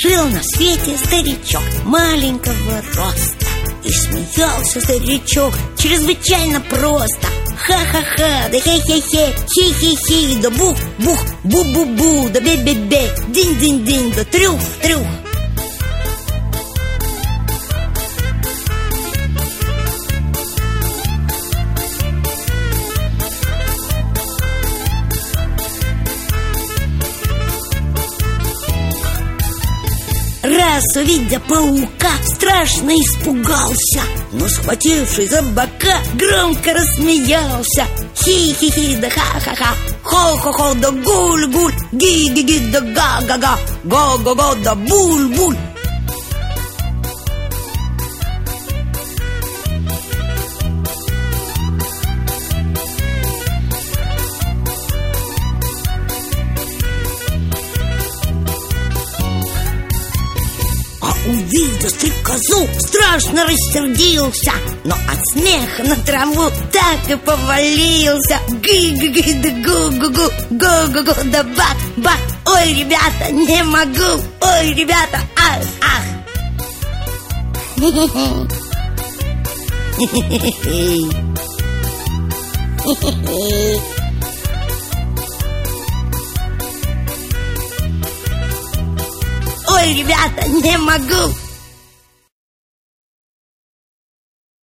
Жил на свете старичок маленького роста И смеялся старичок чрезвычайно просто. Ха-ха-ха, да хе-хе-хе, хи-хи-хи, да бух-бух, бу-бу-бу, да бе-бе-бе, динь-динь-динь, да трюх-трюх Раз, увидя паука, страшно испугался. Но, схватившись за бока, громко рассмеялся. Хи-хи-хи, да ха-ха-ха. Хо-хо-хо, да гуль-гуль. Ги-ги-ги, да га-га-га. Го-го-го, да буль-буль увидя стрекозу, страшно рассердился Но от смеха на траву так и повалился. Гы-гы-гы, да гу-гу-гу, гу-гу-гу, да бах-бах Ой, ребята, не могу, ой, ребята, ах, ах Ой, ребята, не могу